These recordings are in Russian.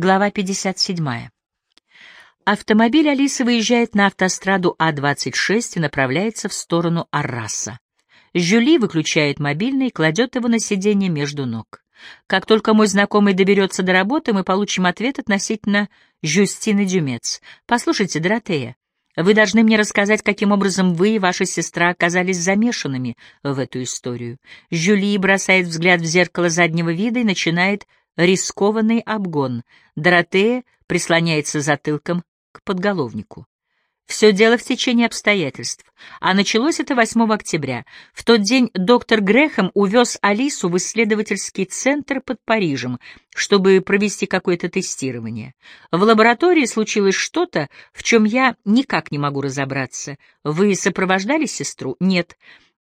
Глава 57. Автомобиль Алисы выезжает на автостраду А-26 и направляется в сторону Арраса. Жюли выключает мобильный и кладет его на сиденье между ног. Как только мой знакомый доберется до работы, мы получим ответ относительно Жюстины Дюмец. «Послушайте, Доротея, вы должны мне рассказать, каким образом вы и ваша сестра оказались замешанными в эту историю». Жюли бросает взгляд в зеркало заднего вида и начинает рискованный обгон. Доротея прислоняется затылком к подголовнику. Все дело в течение обстоятельств. А началось это 8 октября. В тот день доктор Грехем увез Алису в исследовательский центр под Парижем, чтобы провести какое-то тестирование. В лаборатории случилось что-то, в чем я никак не могу разобраться. Вы сопровождали сестру? Нет.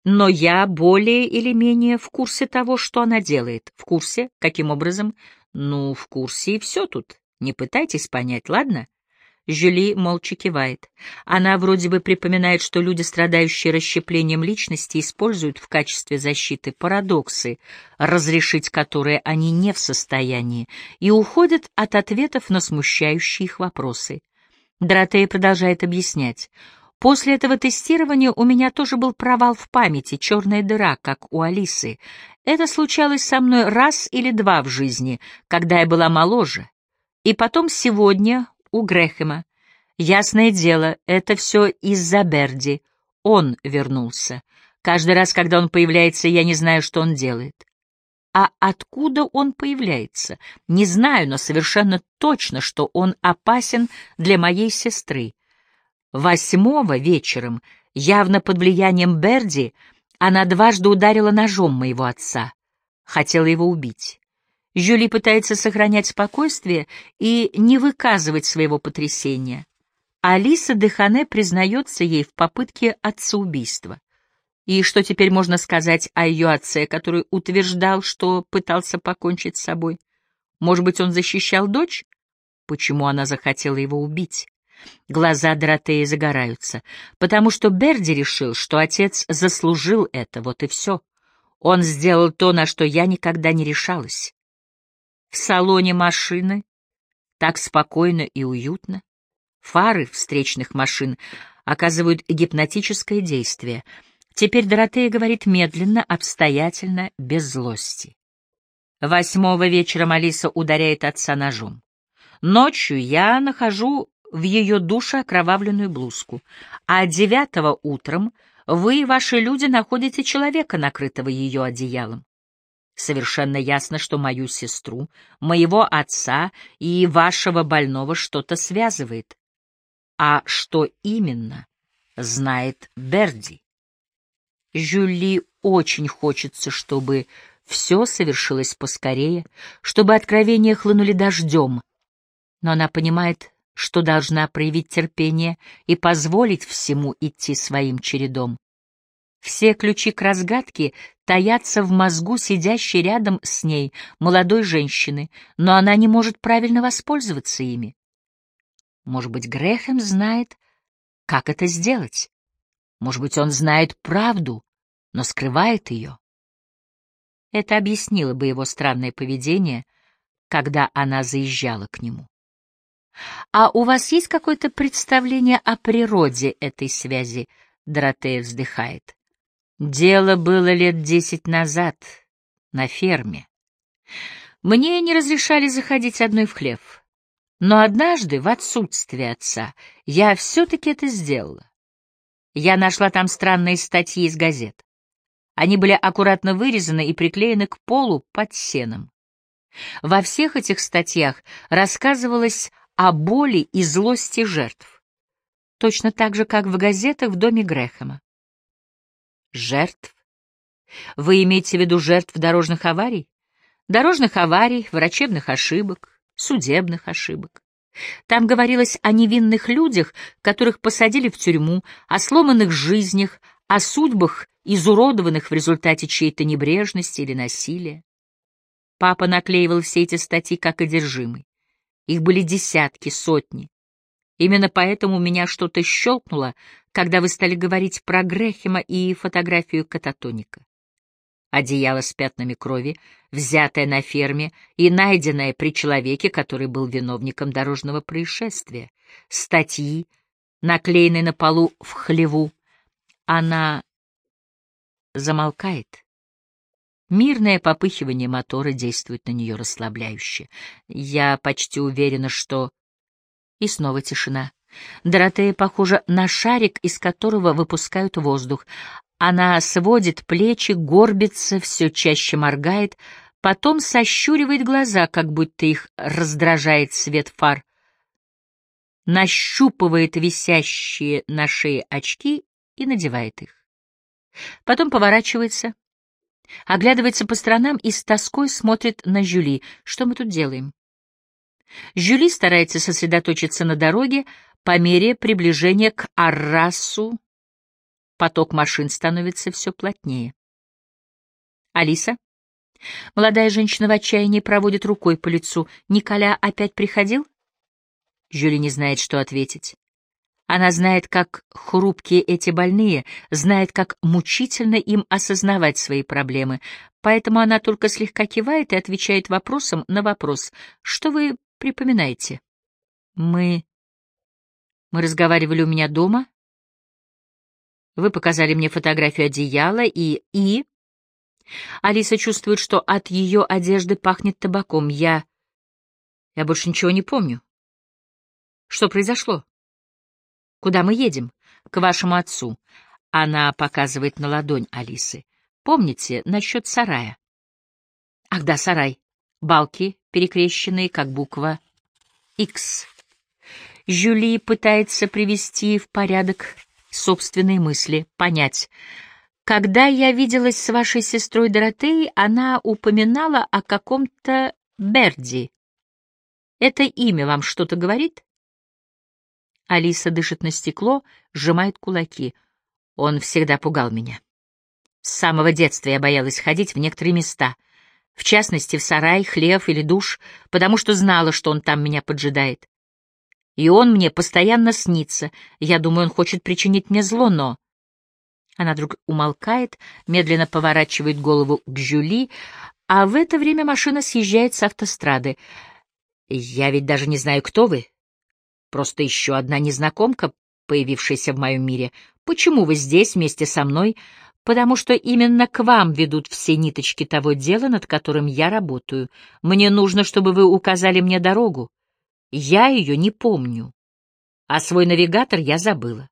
Но я более или менее в курсе того, что она делает. В курсе? Каким образом? Ну, в курсе и все тут. Не пытайтесь понять, ладно? Жюли молча кивает. Она вроде бы припоминает, что люди, страдающие расщеплением личности, используют в качестве защиты парадоксы, разрешить которые они не в состоянии, и уходят от ответов на смущающие их вопросы. Доротея продолжает объяснять. После этого тестирования у меня тоже был провал в памяти, черная дыра, как у Алисы. Это случалось со мной раз или два в жизни, когда я была моложе. И потом сегодня, у Грехема. Ясное дело, это все из-за Берди. Он вернулся. Каждый раз, когда он появляется, я не знаю, что он делает. А откуда он появляется? Не знаю, но совершенно точно, что он опасен для моей сестры. Восьмого вечером, явно под влиянием Берди, она дважды ударила ножом моего отца. Хотела его убить. Жюли пытается сохранять спокойствие и не выказывать своего потрясения. Алиса Дехане признается ей в попытке отцеубийства. И что теперь можно сказать о ее отце, который утверждал, что пытался покончить с собой? Может быть, он защищал дочь? Почему она захотела его убить? Глаза Доротеи загораются, потому что Берди решил, что отец заслужил это, вот и все. Он сделал то, на что я никогда не решалась. В салоне машины так спокойно и уютно. Фары встречных машин оказывают гипнотическое действие. Теперь Доротея говорит медленно, обстоятельно, без злости. Восьмого вечера Алиса ударяет отца ножом. Ночью я нахожу в ее душе окровавленную блузку, а девятого утром вы и ваши люди находите человека, накрытого ее одеялом. Совершенно ясно, что мою сестру, моего отца и вашего больного что-то связывает. А что именно, знает Берди. Жюли очень хочется, чтобы все совершилось поскорее, чтобы откровения хлынули дождем, но она понимает, что должна проявить терпение и позволить всему идти своим чередом. Все ключи к разгадке таятся в мозгу сидящей рядом с ней молодой женщины, но она не может правильно воспользоваться ими. Может быть, Грехем знает, как это сделать. Может быть, он знает правду, но скрывает ее. Это объяснило бы его странное поведение, когда она заезжала к нему. «А у вас есть какое-то представление о природе этой связи?» Доротея вздыхает. Дело было лет десять назад, на ферме. Мне не разрешали заходить одной в хлев. Но однажды, в отсутствие отца, я все-таки это сделала. Я нашла там странные статьи из газет. Они были аккуратно вырезаны и приклеены к полу под сеном. Во всех этих статьях рассказывалось о боли и злости жертв, точно так же, как в газетах в доме Грэхэма. Жертв? Вы имеете в виду жертв дорожных аварий? Дорожных аварий, врачебных ошибок, судебных ошибок. Там говорилось о невинных людях, которых посадили в тюрьму, о сломанных жизнях, о судьбах, изуродованных в результате чьей-то небрежности или насилия. Папа наклеивал все эти статьи как одержимый. Их были десятки, сотни. Именно поэтому у меня что-то щелкнуло, когда вы стали говорить про Грехема и фотографию кататоника. Одеяло с пятнами крови, взятое на ферме и найденное при человеке, который был виновником дорожного происшествия. Статьи, наклеенные на полу в хлеву. Она замолкает. Мирное попыхивание мотора действует на нее расслабляюще. Я почти уверена, что... И снова тишина. Доротея похожа на шарик, из которого выпускают воздух. Она сводит плечи, горбится, все чаще моргает, потом сощуривает глаза, как будто их раздражает свет фар, нащупывает висящие на шее очки и надевает их. Потом поворачивается, оглядывается по сторонам и с тоской смотрит на Жюли. Что мы тут делаем? Жюли старается сосредоточиться на дороге по мере приближения к Аррасу Поток машин становится все плотнее. Алиса? Молодая женщина в отчаянии проводит рукой по лицу. Николя опять приходил? Жюли не знает, что ответить. Она знает, как хрупкие эти больные, знает, как мучительно им осознавать свои проблемы, поэтому она только слегка кивает и отвечает вопросом на вопрос. «Что вы припоминаете?» «Мы...» «Мы разговаривали у меня дома?» Вы показали мне фотографию одеяла и... и... Алиса чувствует, что от ее одежды пахнет табаком. Я... Я больше ничего не помню. Что произошло? Куда мы едем? К вашему отцу. Она показывает на ладонь Алисы. Помните, насчет сарая? Ах да, сарай. Балки, перекрещенные, как буква «X». Жюли пытается привести в порядок собственные мысли, понять. Когда я виделась с вашей сестрой Доротеей, она упоминала о каком-то Берди. Это имя вам что-то говорит? Алиса дышит на стекло, сжимает кулаки. Он всегда пугал меня. С самого детства я боялась ходить в некоторые места, в частности, в сарай, хлев или душ, потому что знала, что он там меня поджидает. И он мне постоянно снится. Я думаю, он хочет причинить мне зло, но... Она вдруг умолкает, медленно поворачивает голову к Жюли, а в это время машина съезжает с автострады. Я ведь даже не знаю, кто вы. Просто еще одна незнакомка, появившаяся в моем мире. Почему вы здесь вместе со мной? Потому что именно к вам ведут все ниточки того дела, над которым я работаю. Мне нужно, чтобы вы указали мне дорогу. Я ее не помню, а свой навигатор я забыла.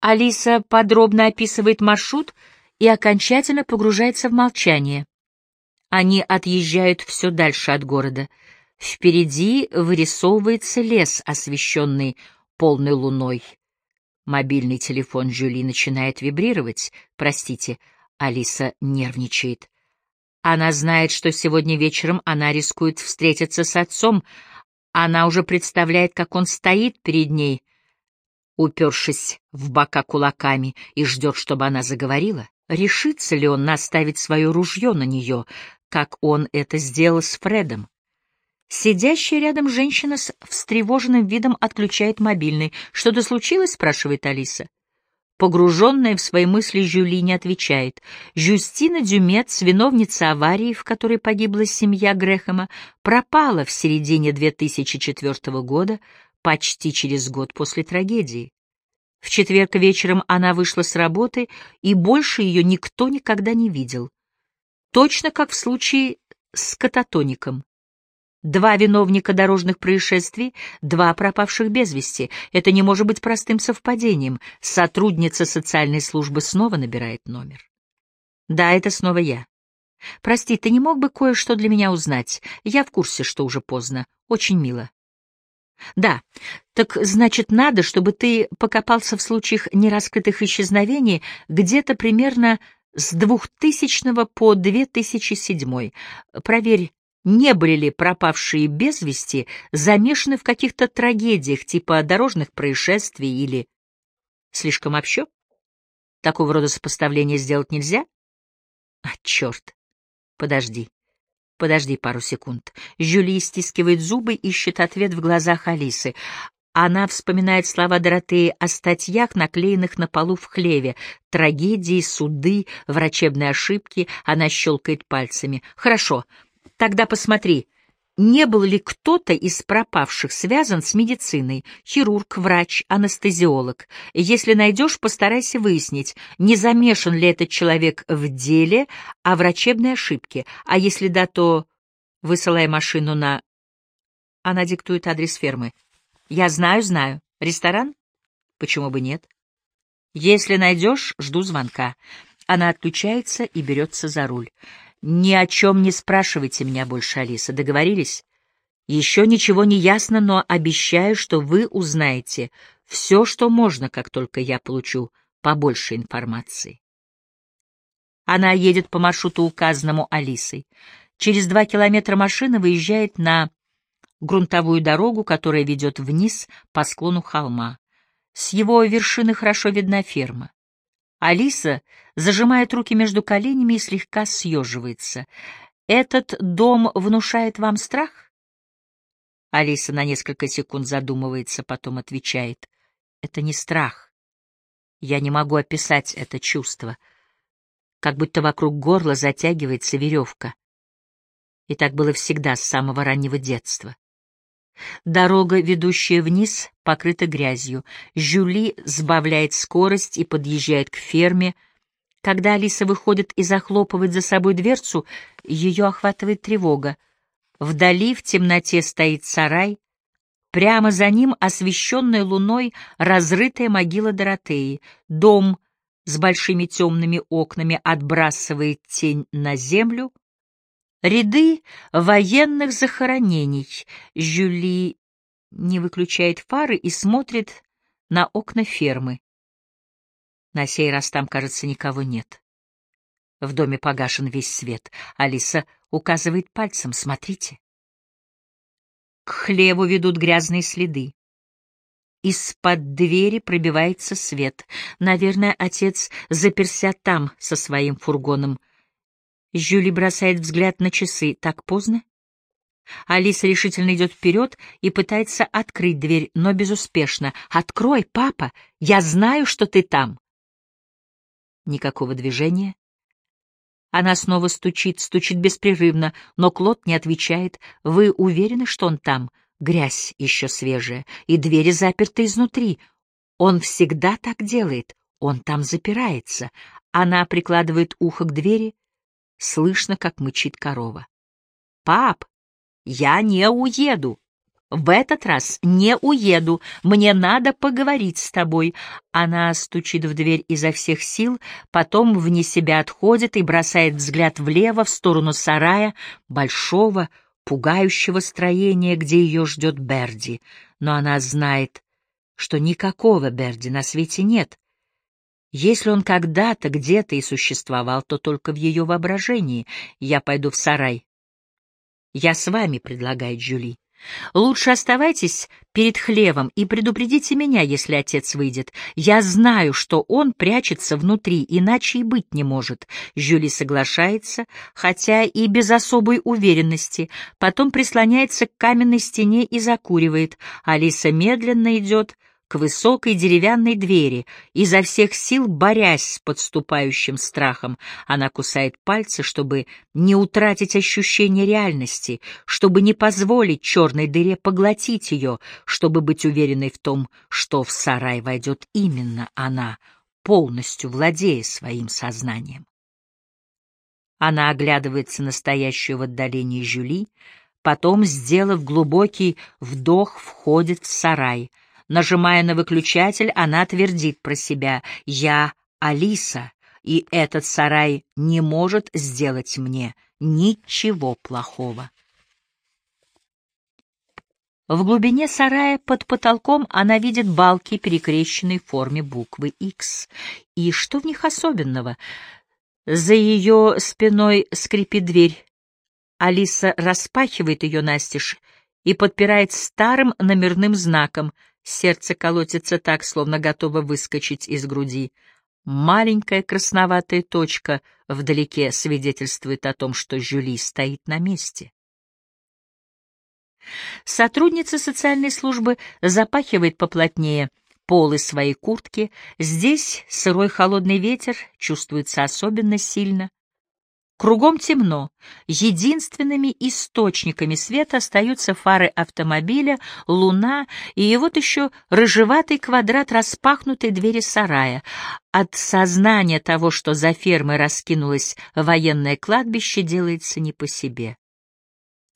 Алиса подробно описывает маршрут и окончательно погружается в молчание. Они отъезжают все дальше от города. Впереди вырисовывается лес, освещенный полной луной. Мобильный телефон Жюли начинает вибрировать. Простите, Алиса нервничает. Она знает, что сегодня вечером она рискует встретиться с отцом, она уже представляет, как он стоит перед ней, упершись в бока кулаками, и ждет, чтобы она заговорила. Решится ли он наставить свое ружье на нее, как он это сделал с Фредом? Сидящая рядом женщина с встревоженным видом отключает мобильный. «Что-то случилось?» — спрашивает Алиса. Погруженная в свои мысли Жюли не отвечает. Жюстина Дюмец, виновница аварии, в которой погибла семья Грэхэма, пропала в середине 2004 года, почти через год после трагедии. В четверг вечером она вышла с работы, и больше ее никто никогда не видел. Точно как в случае с кататоником. Два виновника дорожных происшествий, два пропавших без вести. Это не может быть простым совпадением. Сотрудница социальной службы снова набирает номер. Да, это снова я. Прости, ты не мог бы кое-что для меня узнать? Я в курсе, что уже поздно. Очень мило. Да, так значит, надо, чтобы ты покопался в случаях нераскрытых исчезновений где-то примерно с 2000 по 2007. Проверь не были ли пропавшие без вести замешаны в каких-то трагедиях типа дорожных происшествий или... Слишком общо? Такого рода сопоставления сделать нельзя? А, черт! Подожди. Подожди пару секунд. Жюли стискивает зубы, ищет ответ в глазах Алисы. Она вспоминает слова Доротеи о статьях, наклеенных на полу в хлеве. Трагедии, суды, врачебные ошибки. Она щелкает пальцами. «Хорошо, тогда посмотри, не был ли кто-то из пропавших связан с медициной? Хирург, врач, анестезиолог. Если найдешь, постарайся выяснить, не замешан ли этот человек в деле о врачебной ошибке. А если да, то высылай машину на... Она диктует адрес фермы. Я знаю, знаю. Ресторан? Почему бы нет? Если найдешь, жду звонка. Она отключается и берется за руль. Ни о чем не спрашивайте меня больше, Алиса. Договорились? Еще ничего не ясно, но обещаю, что вы узнаете все, что можно, как только я получу побольше информации. Она едет по маршруту, указанному Алисой. Через два километра машина выезжает на грунтовую дорогу, которая ведет вниз по склону холма. С его вершины хорошо видна ферма. Алиса зажимает руки между коленями и слегка съеживается. «Этот дом внушает вам страх?» Алиса на несколько секунд задумывается, потом отвечает. «Это не страх. Я не могу описать это чувство. Как будто вокруг горла затягивается веревка. И так было всегда с самого раннего детства. Дорога, ведущая вниз, покрыта грязью. Жюли сбавляет скорость и подъезжает к ферме. Когда Алиса выходит и захлопывает за собой дверцу, ее охватывает тревога. Вдали в темноте стоит сарай. Прямо за ним освещенная луной разрытая могила Доротеи. Дом с большими темными окнами отбрасывает тень на землю — Ряды военных захоронений. Жюли не выключает фары и смотрит на окна фермы. На сей раз там, кажется, никого нет. В доме погашен весь свет. Алиса указывает пальцем. Смотрите. К хлеву ведут грязные следы. Из-под двери пробивается свет. Наверное, отец заперся там со своим фургоном — Жюли бросает взгляд на часы. Так поздно? Алиса решительно идет вперед и пытается открыть дверь, но безуспешно. «Открой, папа! Я знаю, что ты там!» Никакого движения. Она снова стучит, стучит беспрерывно, но Клод не отвечает. «Вы уверены, что он там?» Грязь еще свежая, и двери заперты изнутри. Он всегда так делает, он там запирается. Она прикладывает ухо к двери, Слышно, как мычит корова. «Пап, я не уеду. В этот раз не уеду. Мне надо поговорить с тобой». Она стучит в дверь изо всех сил, потом вне себя отходит и бросает взгляд влево, в сторону сарая, большого, пугающего строения, где ее ждет Берди. Но она знает, что никакого Берди на свете нет, если он когда-то где-то и существовал, то только в ее воображении. Я пойду в сарай. Я с вами, предлагает Джули. Лучше оставайтесь перед хлевом и предупредите меня, если отец выйдет. Я знаю, что он прячется внутри, иначе и быть не может. Жюли соглашается, хотя и без особой уверенности. Потом прислоняется к каменной стене и закуривает. Алиса медленно идет высокой деревянной двери, изо всех сил борясь с подступающим страхом. Она кусает пальцы, чтобы не утратить ощущение реальности, чтобы не позволить черной дыре поглотить ее, чтобы быть уверенной в том, что в сарай войдет именно она, полностью владея своим сознанием. Она оглядывается на стоящую в отдалении Жюли, потом, сделав глубокий вдох, входит в сарай — Нажимая на выключатель, она твердит про себя «Я Алиса, и этот сарай не может сделать мне ничего плохого». В глубине сарая под потолком она видит балки, перекрещенные в форме буквы X. И что в них особенного? За ее спиной скрипит дверь. Алиса распахивает ее настежь и подпирает старым номерным знаком — Сердце колотится так, словно готово выскочить из груди. Маленькая красноватая точка вдалеке свидетельствует о том, что Жюли стоит на месте. Сотрудница социальной службы запахивает поплотнее полы своей куртки. Здесь сырой холодный ветер чувствуется особенно сильно. Кругом темно. Единственными источниками света остаются фары автомобиля, луна и вот еще рыжеватый квадрат распахнутой двери сарая. От сознания того, что за фермой раскинулось военное кладбище, делается не по себе.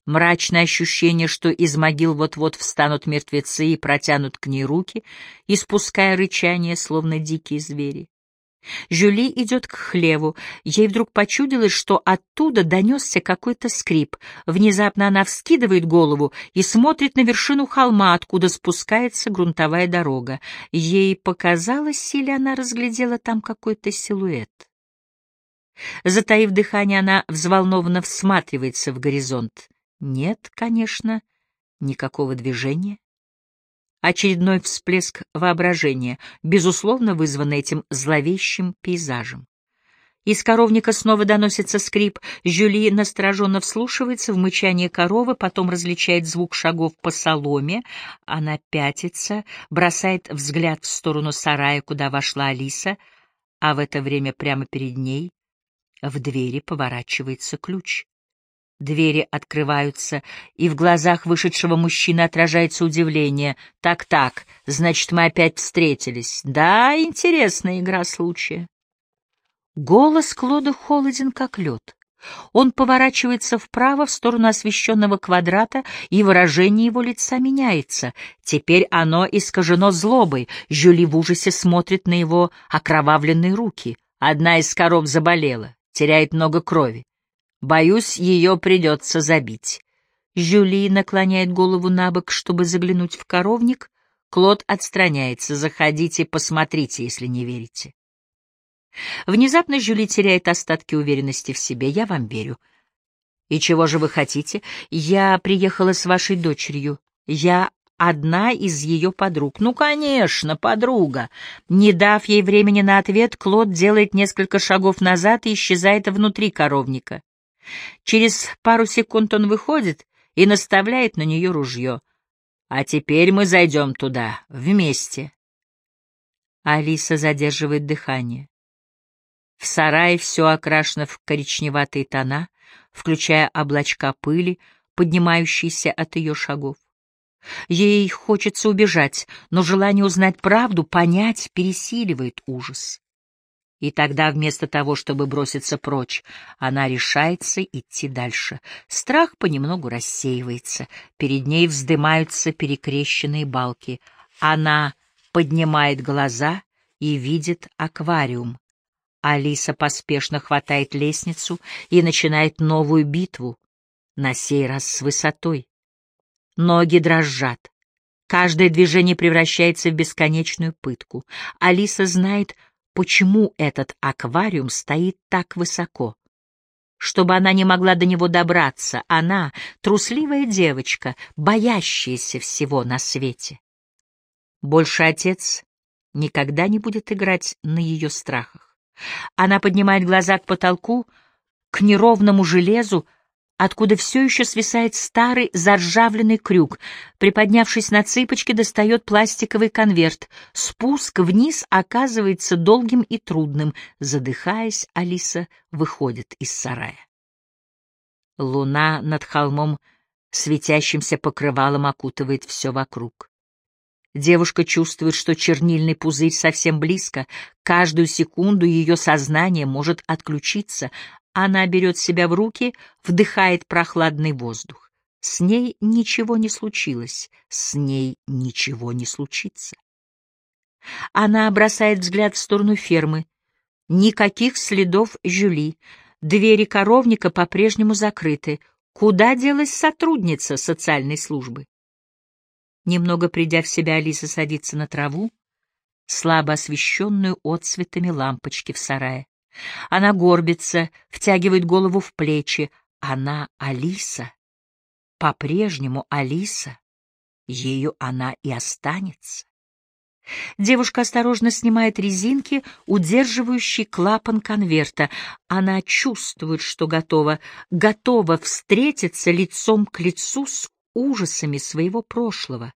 Мрачное ощущение, что из могил вот-вот встанут мертвецы и протянут к ней руки, испуская рычание, словно дикие звери. Жюли идет к хлеву. Ей вдруг почудилось, что оттуда донесся какой-то скрип. Внезапно она вскидывает голову и смотрит на вершину холма, откуда спускается грунтовая дорога. Ей показалось, или она разглядела там какой-то силуэт. Затаив дыхание, она взволнованно всматривается в горизонт. Нет, конечно, никакого движения. Очередной всплеск воображения, безусловно вызванный этим зловещим пейзажем. Из коровника снова доносится скрип. Жюли настороженно вслушивается в мычание коровы, потом различает звук шагов по соломе. Она пятится, бросает взгляд в сторону сарая, куда вошла Алиса, а в это время прямо перед ней в двери поворачивается ключ. Двери открываются, и в глазах вышедшего мужчины отражается удивление. «Так-так, значит, мы опять встретились. Да, интересная игра случая». Голос Клода холоден, как лед. Он поворачивается вправо в сторону освещенного квадрата, и выражение его лица меняется. Теперь оно искажено злобой. Жюли в ужасе смотрит на его окровавленные руки. Одна из коров заболела, теряет много крови. Боюсь, ее придется забить. Жюли наклоняет голову на бок, чтобы заглянуть в коровник. Клод отстраняется. Заходите, посмотрите, если не верите. Внезапно Жюли теряет остатки уверенности в себе. Я вам верю. И чего же вы хотите? Я приехала с вашей дочерью. Я одна из ее подруг. Ну, конечно, подруга. Не дав ей времени на ответ, Клод делает несколько шагов назад и исчезает внутри коровника. Через пару секунд он выходит и наставляет на нее ружье. «А теперь мы зайдем туда, вместе». Алиса задерживает дыхание. В сарае все окрашено в коричневатые тона, включая облачка пыли, поднимающиеся от ее шагов. Ей хочется убежать, но желание узнать правду, понять, пересиливает ужас. И тогда вместо того, чтобы броситься прочь, она решается идти дальше. Страх понемногу рассеивается. Перед ней вздымаются перекрещенные балки. Она поднимает глаза и видит аквариум. Алиса поспешно хватает лестницу и начинает новую битву, на сей раз с высотой. Ноги дрожат. Каждое движение превращается в бесконечную пытку. Алиса знает, почему этот аквариум стоит так высоко. Чтобы она не могла до него добраться, она — трусливая девочка, боящаяся всего на свете. Больше отец никогда не будет играть на ее страхах. Она поднимает глаза к потолку, к неровному железу, откуда все еще свисает старый заржавленный крюк. Приподнявшись на цыпочки, достает пластиковый конверт. Спуск вниз оказывается долгим и трудным. Задыхаясь, Алиса выходит из сарая. Луна над холмом светящимся покрывалом окутывает все вокруг. Девушка чувствует, что чернильный пузырь совсем близко. Каждую секунду ее сознание может отключиться. Она берет себя в руки, вдыхает прохладный воздух. С ней ничего не случилось, с ней ничего не случится. Она бросает взгляд в сторону фермы. Никаких следов Жюли. Двери коровника по-прежнему закрыты. Куда делась сотрудница социальной службы? Немного придя в себя, Алиса садится на траву, слабо освещенную отцветами лампочки в сарае. Она горбится, втягивает голову в плечи. Она Алиса. По-прежнему Алиса. Ею она и останется. Девушка осторожно снимает резинки, удерживающие клапан конверта. Она чувствует, что готова, готова встретиться лицом к лицу с ужасами своего прошлого.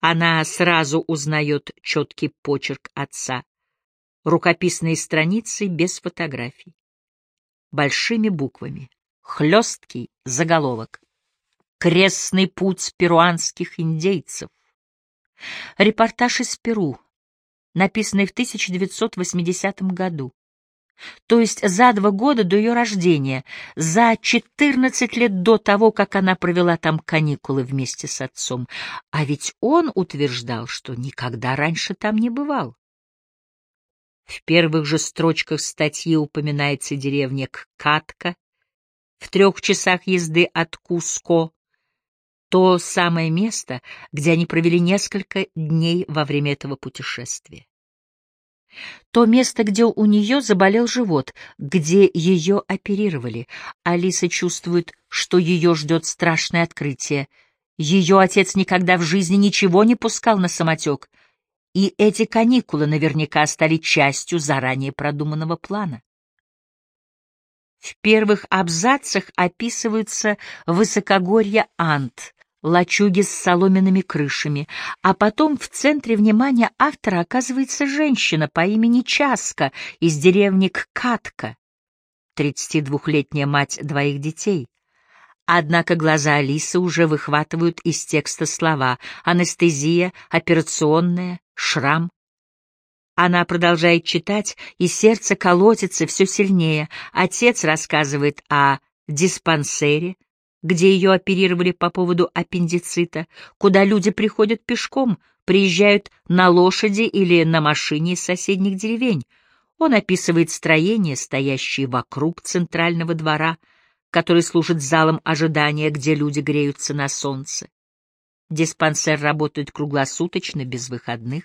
Она сразу узнает четкий почерк отца, рукописные страницы без фотографий, большими буквами, хлесткий заголовок «Крестный путь перуанских индейцев». Репортаж из Перу, написанный в 1980 году то есть за два года до ее рождения, за 14 лет до того, как она провела там каникулы вместе с отцом. А ведь он утверждал, что никогда раньше там не бывал. В первых же строчках статьи упоминается деревня Катка, в трех часах езды от Куско, то самое место, где они провели несколько дней во время этого путешествия. То место, где у нее заболел живот, где ее оперировали. Алиса чувствует, что ее ждет страшное открытие. Ее отец никогда в жизни ничего не пускал на самотек, и эти каникулы наверняка стали частью заранее продуманного плана. В первых абзацах описываются высокогорья Ант, лачуги с соломенными крышами, а потом в центре внимания автора оказывается женщина по имени Часка из деревни Катка, 32-летняя мать двоих детей. Однако глаза Алисы уже выхватывают из текста слова «анестезия», «операционная», «шрам». Она продолжает читать, и сердце колотится все сильнее. Отец рассказывает о диспансере, где ее оперировали по поводу аппендицита, куда люди приходят пешком, приезжают на лошади или на машине из соседних деревень. Он описывает строения, стоящие вокруг центрального двора, который служит залом ожидания, где люди греются на солнце. Диспансер работает круглосуточно, без выходных.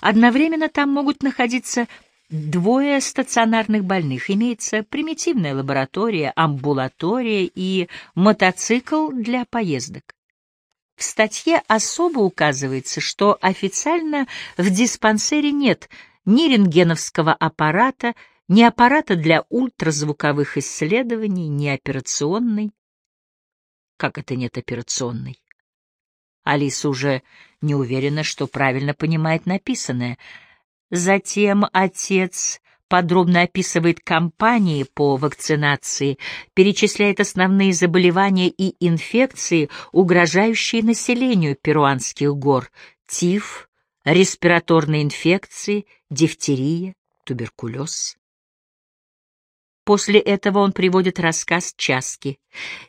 Одновременно там могут находиться двое стационарных больных, имеется примитивная лаборатория, амбулатория и мотоцикл для поездок. В статье особо указывается, что официально в диспансере нет ни рентгеновского аппарата, ни аппарата для ультразвуковых исследований, ни операционной. Как это нет операционной? Алиса уже не уверена, что правильно понимает написанное — Затем отец подробно описывает кампании по вакцинации, перечисляет основные заболевания и инфекции, угрожающие населению перуанских гор, тиф, респираторные инфекции, дифтерия, туберкулез. После этого он приводит рассказ Часки.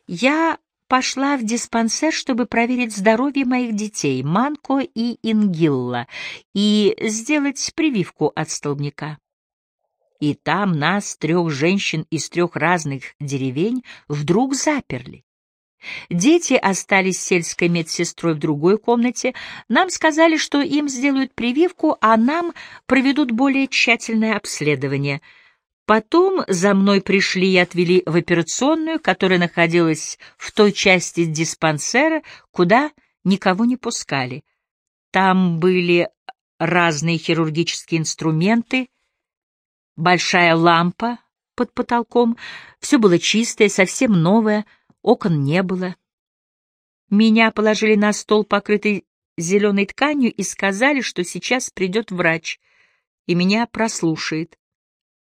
«Я пошла в диспансер, чтобы проверить здоровье моих детей, Манко и Ингилла, и сделать прививку от столбняка. И там нас, трех женщин из трех разных деревень, вдруг заперли. Дети остались с сельской медсестрой в другой комнате. Нам сказали, что им сделают прививку, а нам проведут более тщательное обследование — Потом за мной пришли и отвели в операционную, которая находилась в той части диспансера, куда никого не пускали. Там были разные хирургические инструменты, большая лампа под потолком, все было чистое, совсем новое, окон не было. Меня положили на стол, покрытый зеленой тканью, и сказали, что сейчас придет врач и меня прослушает.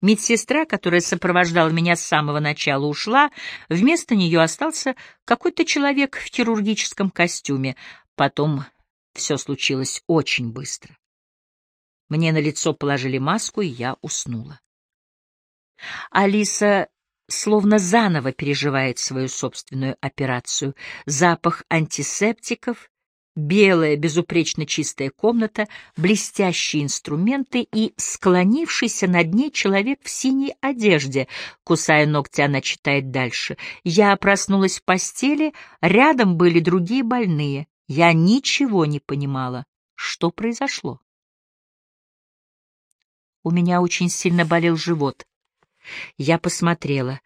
Медсестра, которая сопровождала меня с самого начала, ушла, вместо нее остался какой-то человек в хирургическом костюме. Потом все случилось очень быстро. Мне на лицо положили маску, и я уснула. Алиса словно заново переживает свою собственную операцию. Запах антисептиков, белая, безупречно чистая комната, блестящие инструменты и склонившийся над ней человек в синей одежде. Кусая ногти, она читает дальше. Я проснулась в постели, рядом были другие больные. Я ничего не понимала. Что произошло? У меня очень сильно болел живот. Я посмотрела.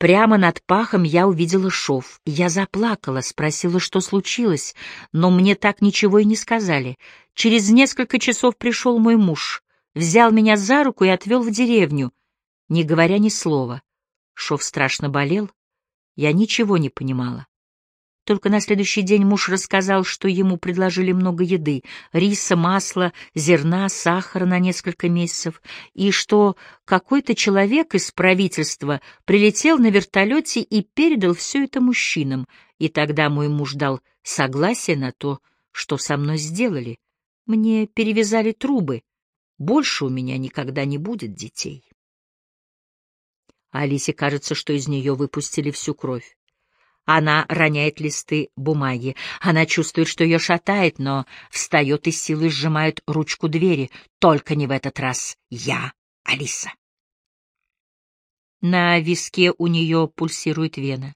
Прямо над пахом я увидела шов. Я заплакала, спросила, что случилось, но мне так ничего и не сказали. Через несколько часов пришел мой муж, взял меня за руку и отвел в деревню, не говоря ни слова. Шов страшно болел, я ничего не понимала. Только на следующий день муж рассказал, что ему предложили много еды — риса, масла, зерна, сахара на несколько месяцев, и что какой-то человек из правительства прилетел на вертолете и передал все это мужчинам, и тогда мой муж дал согласие на то, что со мной сделали. Мне перевязали трубы. Больше у меня никогда не будет детей. Алисе кажется, что из нее выпустили всю кровь. Она роняет листы бумаги. Она чувствует, что ее шатает, но встает и силой сжимает ручку двери. Только не в этот раз. Я, Алиса. На виске у нее пульсирует вена.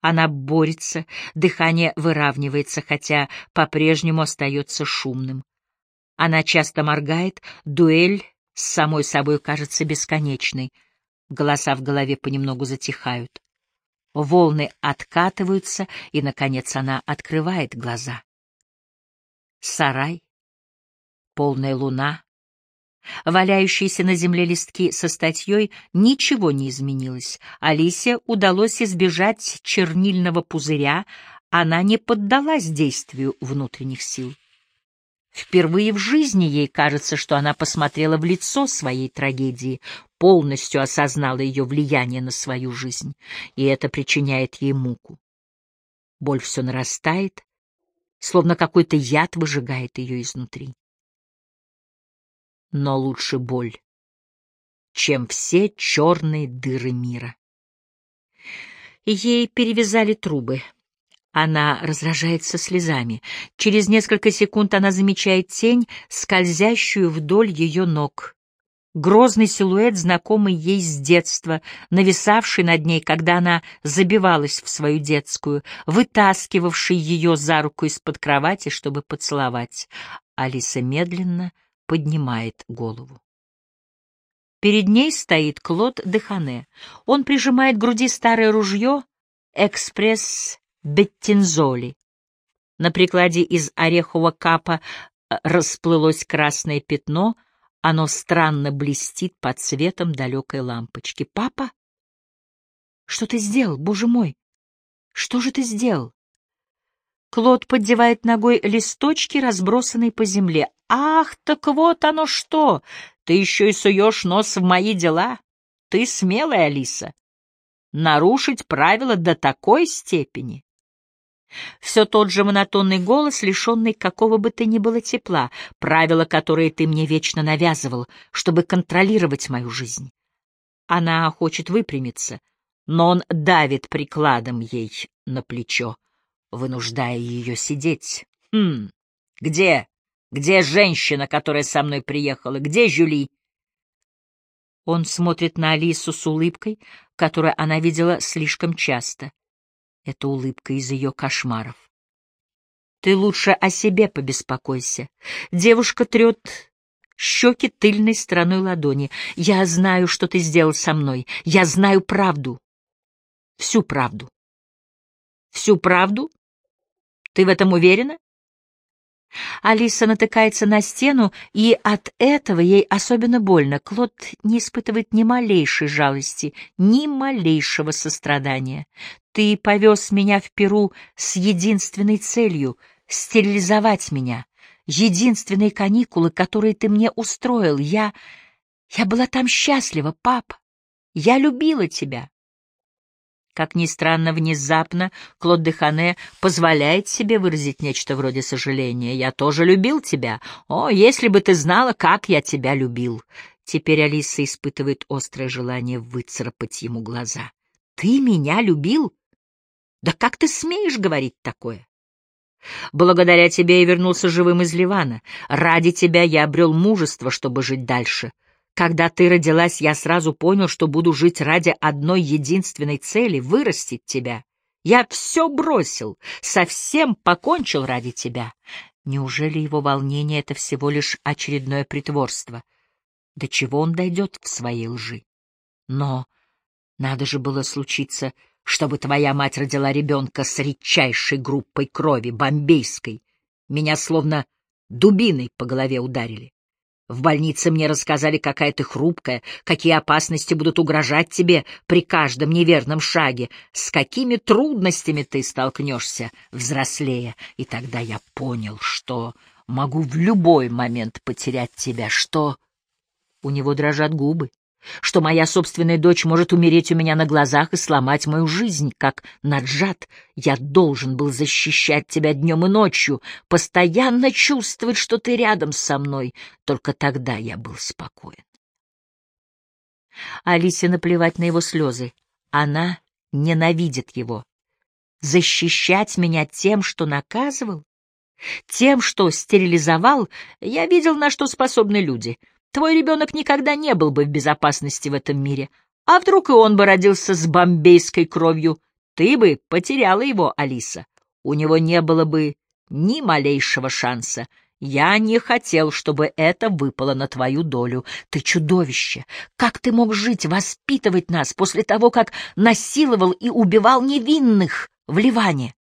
Она борется, дыхание выравнивается, хотя по-прежнему остается шумным. Она часто моргает, дуэль с самой собой кажется бесконечной. Голоса в голове понемногу затихают. Волны откатываются, и, наконец, она открывает глаза. Сарай, полная луна, валяющиеся на земле листки со статьей, ничего не изменилось. Алисе удалось избежать чернильного пузыря, она не поддалась действию внутренних сил. Впервые в жизни ей кажется, что она посмотрела в лицо своей трагедии, полностью осознала ее влияние на свою жизнь, и это причиняет ей муку. Боль все нарастает, словно какой-то яд выжигает ее изнутри. Но лучше боль, чем все черные дыры мира. Ей перевязали трубы — она разражается слезами. Через несколько секунд она замечает тень, скользящую вдоль ее ног. Грозный силуэт, знакомый ей с детства, нависавший над ней, когда она забивалась в свою детскую, вытаскивавший ее за руку из-под кровати, чтобы поцеловать. Алиса медленно поднимает голову. Перед ней стоит Клод Дехане. Он прижимает к груди старое ружье «Экспресс Беттинзоли. На прикладе из орехового капа э, расплылось красное пятно, оно странно блестит под светом далекой лампочки. «Папа? Что ты сделал, боже мой? Что же ты сделал?» Клод поддевает ногой листочки, разбросанные по земле. «Ах, так вот оно что! Ты еще и суешь нос в мои дела! Ты смелая, Алиса! Нарушить правила до такой степени!» Все тот же монотонный голос, лишенный какого бы то ни было тепла, правила, которые ты мне вечно навязывал, чтобы контролировать мою жизнь. Она хочет выпрямиться, но он давит прикладом ей на плечо, вынуждая ее сидеть. «Хм, где? Где женщина, которая со мной приехала? Где Жюли?» Он смотрит на Алису с улыбкой, которую она видела слишком часто. Это улыбка из ее кошмаров. Ты лучше о себе побеспокойся. Девушка трет щеки тыльной стороной ладони. Я знаю, что ты сделал со мной. Я знаю правду. Всю правду. Всю правду? Ты в этом уверена? Алиса натыкается на стену, и от этого ей особенно больно. Клод не испытывает ни малейшей жалости, ни малейшего сострадания. Ты повез меня в Перу с единственной целью — стерилизовать меня. Единственные каникулы, которые ты мне устроил. Я... я была там счастлива, папа. Я любила тебя. Как ни странно, внезапно Клод де Хане позволяет себе выразить нечто вроде сожаления. «Я тоже любил тебя. О, если бы ты знала, как я тебя любил!» Теперь Алиса испытывает острое желание выцарапать ему глаза. «Ты меня любил? Да как ты смеешь говорить такое?» «Благодаря тебе я вернулся живым из Ливана. Ради тебя я обрел мужество, чтобы жить дальше. Когда ты родилась, я сразу понял, что буду жить ради одной единственной цели — вырастить тебя. Я все бросил, совсем покончил ради тебя. Неужели его волнение — это всего лишь очередное притворство? До чего он дойдет в своей лжи? Но надо же было случиться, чтобы твоя мать родила ребенка с редчайшей группой крови, бомбейской. Меня словно дубиной по голове ударили. В больнице мне рассказали, какая ты хрупкая, какие опасности будут угрожать тебе при каждом неверном шаге, с какими трудностями ты столкнешься, взрослея. И тогда я понял, что могу в любой момент потерять тебя, что... У него дрожат губы что моя собственная дочь может умереть у меня на глазах и сломать мою жизнь, как наджат. Я должен был защищать тебя днем и ночью, постоянно чувствовать, что ты рядом со мной. Только тогда я был спокоен. Алисе наплевать на его слезы. Она ненавидит его. Защищать меня тем, что наказывал? Тем, что стерилизовал, я видел, на что способны люди — Твой ребенок никогда не был бы в безопасности в этом мире. А вдруг и он бы родился с бомбейской кровью? Ты бы потеряла его, Алиса. У него не было бы ни малейшего шанса. Я не хотел, чтобы это выпало на твою долю. Ты чудовище! Как ты мог жить, воспитывать нас после того, как насиловал и убивал невинных в Ливане?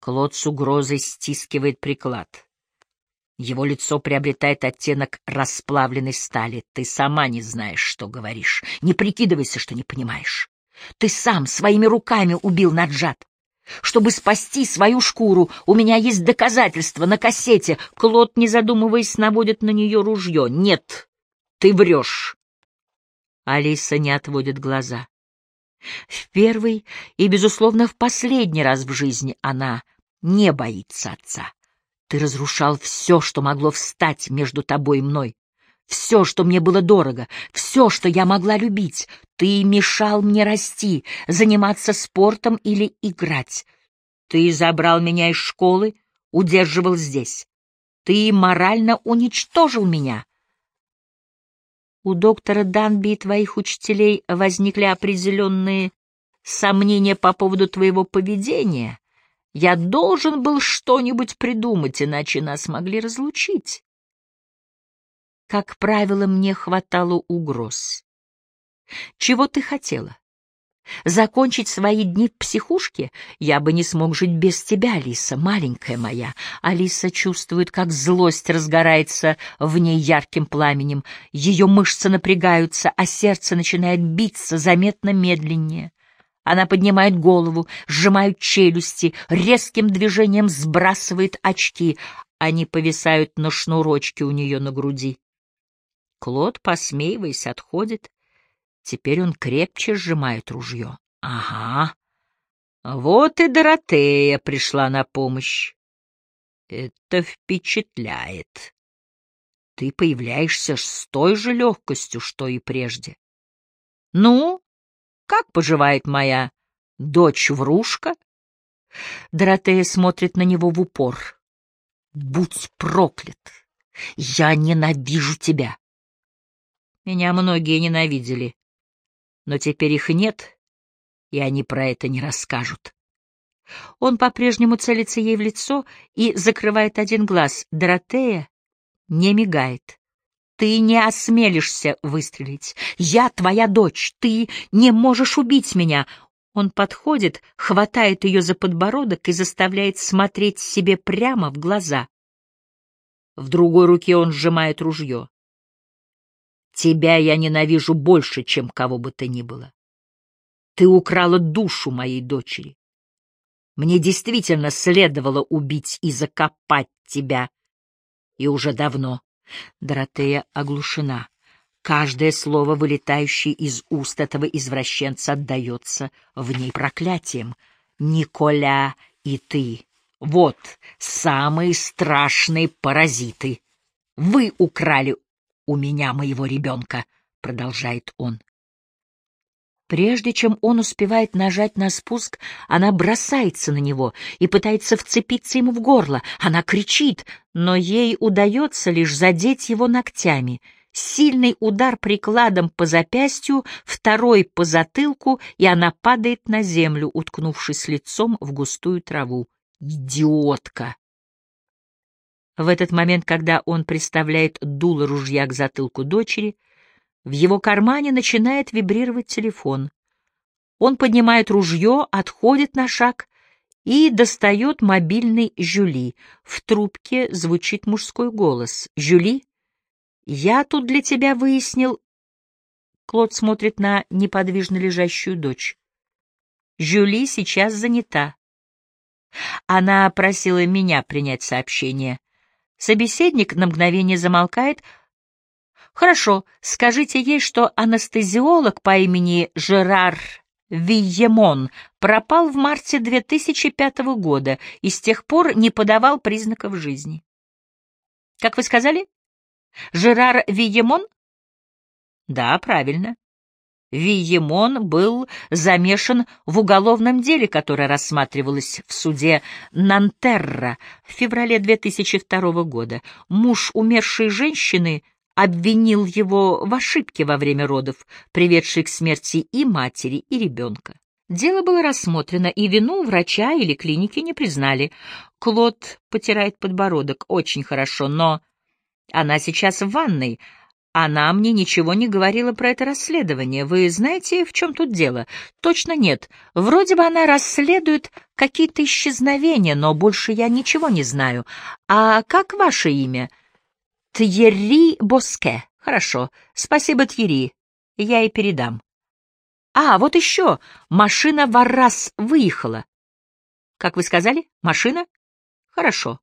Клод с угрозой стискивает приклад. Его лицо приобретает оттенок расплавленной стали. Ты сама не знаешь, что говоришь. Не прикидывайся, что не понимаешь. Ты сам своими руками убил Наджат. Чтобы спасти свою шкуру, у меня есть доказательства на кассете. Клод, не задумываясь, наводит на нее ружье. Нет, ты врешь. Алиса не отводит глаза. В первый и, безусловно, в последний раз в жизни она не боится отца. Ты разрушал все, что могло встать между тобой и мной. Все, что мне было дорого, все, что я могла любить. Ты мешал мне расти, заниматься спортом или играть. Ты забрал меня из школы, удерживал здесь. Ты морально уничтожил меня. У доктора Данби и твоих учителей возникли определенные сомнения по поводу твоего поведения. Я должен был что-нибудь придумать, иначе нас могли разлучить. Как правило, мне хватало угроз. Чего ты хотела? Закончить свои дни в психушке? Я бы не смог жить без тебя, Алиса, маленькая моя. Алиса чувствует, как злость разгорается в ней ярким пламенем. Ее мышцы напрягаются, а сердце начинает биться заметно медленнее. Она поднимает голову, сжимает челюсти, резким движением сбрасывает очки. Они повисают на шнурочке у нее на груди. Клод, посмеиваясь, отходит. Теперь он крепче сжимает ружье. Ага. Вот и Доротея пришла на помощь. Это впечатляет. Ты появляешься с той же легкостью, что и прежде. Ну, как поживает моя дочь-врушка? Доротея смотрит на него в упор. Будь проклят! Я ненавижу тебя. Меня многие ненавидели, но теперь их нет, и они про это не расскажут. Он по-прежнему целится ей в лицо и закрывает один глаз. Доротея не мигает. Ты не осмелишься выстрелить. Я твоя дочь. Ты не можешь убить меня. Он подходит, хватает ее за подбородок и заставляет смотреть себе прямо в глаза. В другой руке он сжимает ружье. Тебя я ненавижу больше, чем кого бы то ни было. Ты украла душу моей дочери. Мне действительно следовало убить и закопать тебя. И уже давно. Доротея оглушена. Каждое слово, вылетающее из уст этого извращенца, отдается в ней проклятием. «Николя и ты — вот самые страшные паразиты. Вы украли у меня моего ребенка», — продолжает он. Прежде чем он успевает нажать на спуск, она бросается на него и пытается вцепиться ему в горло. Она кричит, но ей удается лишь задеть его ногтями. Сильный удар прикладом по запястью, второй по затылку, и она падает на землю, уткнувшись лицом в густую траву. Идиотка! В этот момент, когда он приставляет дуло ружья к затылку дочери, в его кармане начинает вибрировать телефон. Он поднимает ружье, отходит на шаг и достает мобильный Жюли. В трубке звучит мужской голос. «Жюли, я тут для тебя выяснил...» Клод смотрит на неподвижно лежащую дочь. Жюли сейчас занята. Она просила меня принять сообщение. Собеседник на мгновение замолкает. «Хорошо, скажите ей, что анестезиолог по имени Жерар Виемон пропал в марте 2005 года и с тех пор не подавал признаков жизни. Как вы сказали? Жерар Виемон? Да, правильно. Виемон был замешан в уголовном деле, которое рассматривалось в суде Нантерра в феврале 2002 года. Муж умершей женщины обвинил его в ошибке во время родов, приведшей к смерти и матери, и ребенка. Дело было рассмотрено, и вину врача или клиники не признали. Клод потирает подбородок. Очень хорошо, но... Она сейчас в ванной, она мне ничего не говорила про это расследование. Вы знаете, в чем тут дело? Точно нет. Вроде бы она расследует какие-то исчезновения, но больше я ничего не знаю. А как ваше имя? Тьерри Боске. Хорошо. Спасибо, Тьерри. Я и передам. А, вот еще. Машина в Аррас выехала. Как вы сказали? Машина? Хорошо.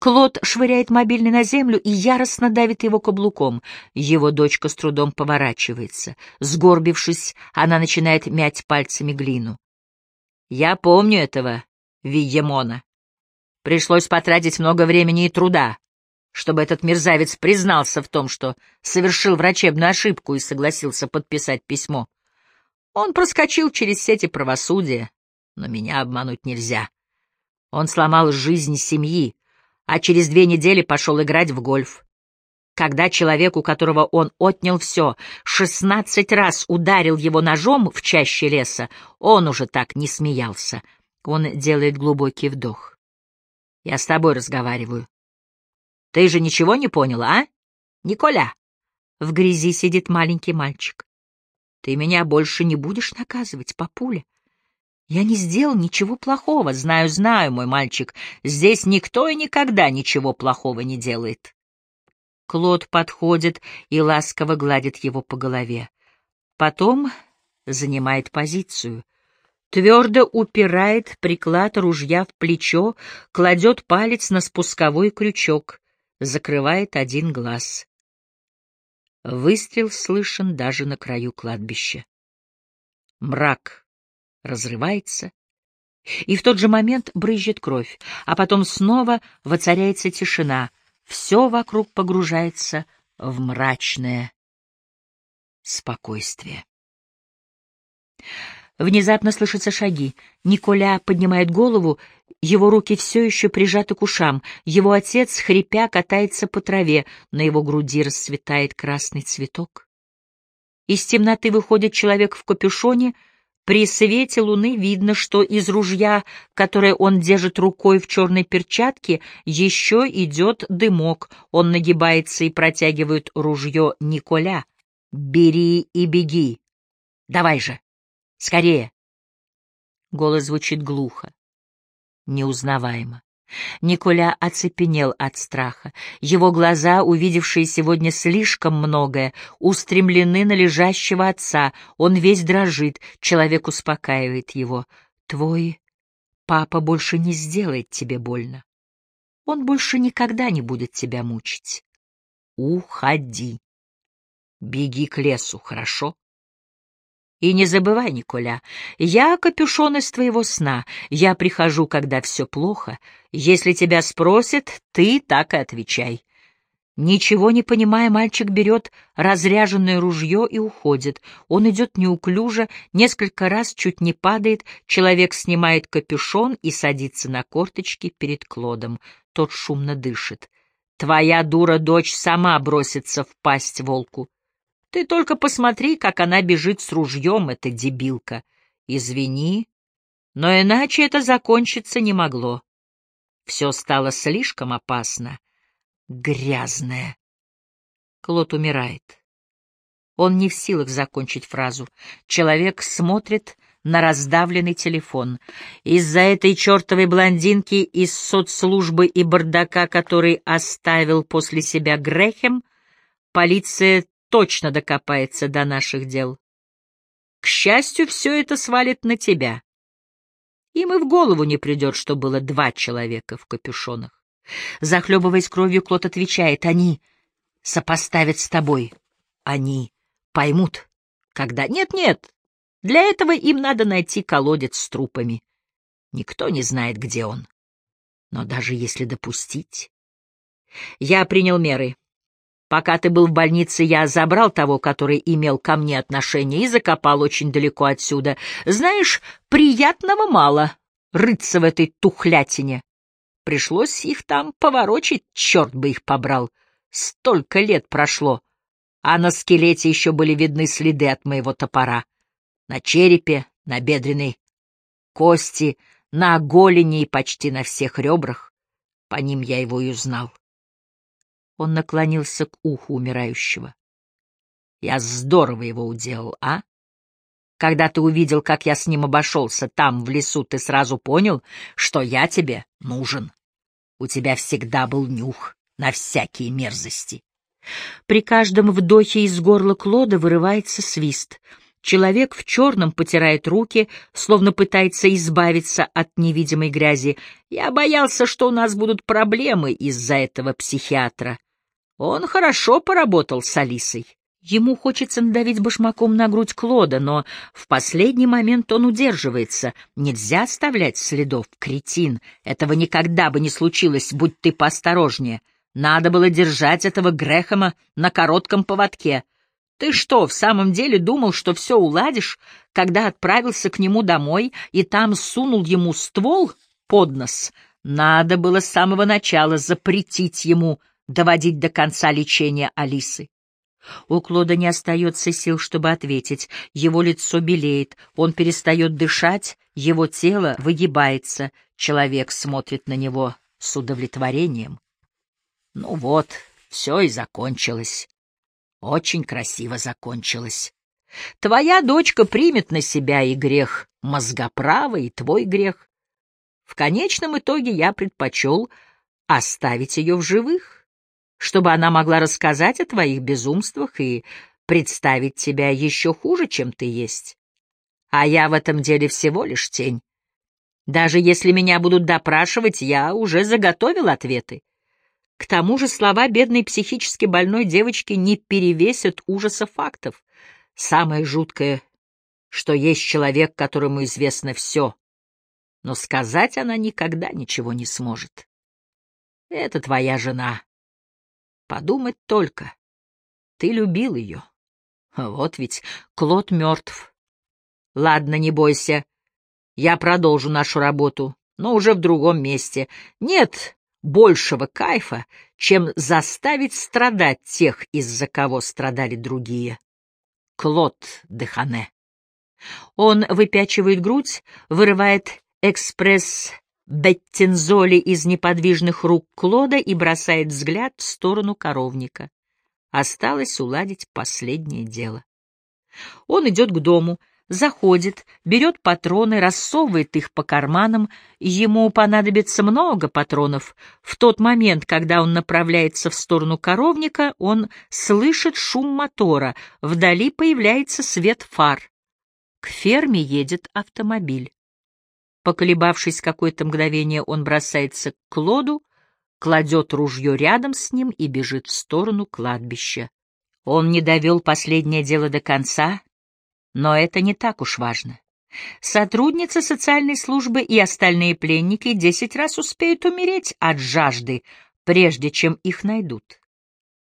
Клод швыряет мобильный на землю и яростно давит его каблуком. Его дочка с трудом поворачивается. Сгорбившись, она начинает мять пальцами глину. «Я помню этого Виемона. Пришлось потратить много времени и труда, чтобы этот мерзавец признался в том, что совершил врачебную ошибку и согласился подписать письмо. Он проскочил через сети правосудия, но меня обмануть нельзя. Он сломал жизнь семьи, а через две недели пошел играть в гольф. Когда человек, у которого он отнял все, шестнадцать раз ударил его ножом в чаще леса, он уже так не смеялся. Он делает глубокий вдох. «Я с тобой разговариваю. Ты же ничего не поняла, а? Николя?» В грязи сидит маленький мальчик. «Ты меня больше не будешь наказывать, папуля. Я не сделал ничего плохого, знаю, знаю, мой мальчик. Здесь никто и никогда ничего плохого не делает. Клод подходит и ласково гладит его по голове. Потом занимает позицию. Твердо упирает приклад ружья в плечо, кладет палец на спусковой крючок, закрывает один глаз. Выстрел слышен даже на краю кладбища. Мрак разрывается, и в тот же момент брызжет кровь, а потом снова воцаряется тишина, все вокруг погружается в мрачное спокойствие. Внезапно слышатся шаги. Николя поднимает голову, его руки все еще прижаты к ушам. Его отец, хрипя, катается по траве, на его груди расцветает красный цветок. Из темноты выходит человек в капюшоне — при свете луны видно, что из ружья, которое он держит рукой в черной перчатке, еще идет дымок. Он нагибается и протягивает ружье Николя. «Бери и беги! Давай же! Скорее!» Голос звучит глухо, неузнаваемо. Николя оцепенел от страха. Его глаза, увидевшие сегодня слишком многое, устремлены на лежащего отца. Он весь дрожит, человек успокаивает его. «Твой папа больше не сделает тебе больно. Он больше никогда не будет тебя мучить. Уходи. Беги к лесу, хорошо?» И не забывай, Николя, я капюшон из твоего сна. Я прихожу, когда все плохо. Если тебя спросят, ты так и отвечай. Ничего не понимая, мальчик берет разряженное ружье и уходит. Он идет неуклюже, несколько раз чуть не падает, человек снимает капюшон и садится на корточки перед Клодом. Тот шумно дышит. Твоя дура дочь сама бросится в пасть волку. Ты только посмотри, как она бежит с ружьем, эта дебилка. Извини, но иначе это закончиться не могло. Все стало слишком опасно. Грязное. Клод умирает. Он не в силах закончить фразу. Человек смотрит на раздавленный телефон. Из-за этой чертовой блондинки из соцслужбы и бардака, который оставил после себя Грехем, полиция точно докопается до наших дел. К счастью, все это свалит на тебя. Им и в голову не придет, что было два человека в капюшонах. Захлебываясь кровью, Клод отвечает, они сопоставят с тобой. Они поймут, когда... Нет-нет, для этого им надо найти колодец с трупами. Никто не знает, где он. Но даже если допустить... Я принял меры. Пока ты был в больнице, я забрал того, который имел ко мне отношение, и закопал очень далеко отсюда. Знаешь, приятного мало рыться в этой тухлятине. Пришлось их там поворочить, черт бы их побрал. Столько лет прошло, а на скелете еще были видны следы от моего топора. На черепе, на бедренной кости, на голени и почти на всех ребрах. По ним я его и узнал. Он наклонился к уху умирающего. Я здорово его уделал, а? Когда ты увидел, как я с ним обошелся там, в лесу, ты сразу понял, что я тебе нужен. У тебя всегда был нюх на всякие мерзости. При каждом вдохе из горла Клода вырывается свист. Человек в черном потирает руки, словно пытается избавиться от невидимой грязи. Я боялся, что у нас будут проблемы из-за этого психиатра. Он хорошо поработал с Алисой. Ему хочется надавить башмаком на грудь Клода, но в последний момент он удерживается. Нельзя оставлять следов, кретин. Этого никогда бы не случилось, будь ты поосторожнее. Надо было держать этого Грехома на коротком поводке. Ты что, в самом деле думал, что все уладишь, когда отправился к нему домой и там сунул ему ствол под нос? Надо было с самого начала запретить ему доводить до конца лечения Алисы. У Клода не остается сил, чтобы ответить. Его лицо белеет, он перестает дышать, его тело выгибается. Человек смотрит на него с удовлетворением. Ну вот, все и закончилось. Очень красиво закончилось. Твоя дочка примет на себя и грех мозгоправа, и твой грех. В конечном итоге я предпочел оставить ее в живых чтобы она могла рассказать о твоих безумствах и представить тебя еще хуже, чем ты есть. А я в этом деле всего лишь тень. Даже если меня будут допрашивать, я уже заготовил ответы. К тому же слова бедной психически больной девочки не перевесят ужаса фактов. Самое жуткое, что есть человек, которому известно все, но сказать она никогда ничего не сможет. Это твоя жена, Подумать только. Ты любил ее. Вот ведь Клод мертв. Ладно, не бойся. Я продолжу нашу работу, но уже в другом месте. Нет большего кайфа, чем заставить страдать тех, из-за кого страдали другие. Клод Дехане. Он выпячивает грудь, вырывает экспресс Беттинзоли из неподвижных рук Клода и бросает взгляд в сторону коровника. Осталось уладить последнее дело. Он идет к дому, заходит, берет патроны, рассовывает их по карманам. Ему понадобится много патронов. В тот момент, когда он направляется в сторону коровника, он слышит шум мотора. Вдали появляется свет фар. К ферме едет автомобиль. Поколебавшись какое-то мгновение, он бросается к Клоду, кладет ружье рядом с ним и бежит в сторону кладбища. Он не довел последнее дело до конца, но это не так уж важно. Сотрудница социальной службы и остальные пленники десять раз успеют умереть от жажды, прежде чем их найдут.